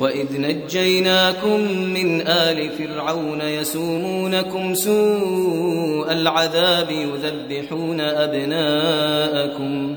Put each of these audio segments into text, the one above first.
وَإِذْ نَجَّيْنَاكُم مِّنْ آلِ فِرْعَوْنَ يَسُومُونَكُمْ سُوءَ الْعَذَابِ يُذَبِّحُونَ أَبْنَاءَكُمْ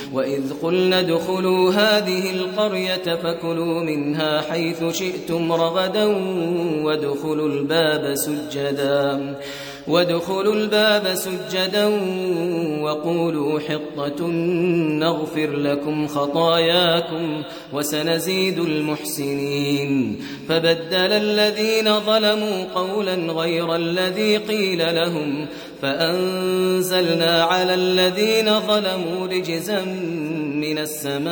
وإذ قلنا ادخلوا هذه القرية فكلوا منها حيث شئتم رغدا وادخلوا الباب سجدا. وادخلوا الباب سجدا وقولوا حطة نغفر لكم خطاياكم وسنزيد المحسنين. فبدل الذين ظلموا قولا غير الذي قيل لهم فأنزلنا على الذين ظلموا رجزا من السماء.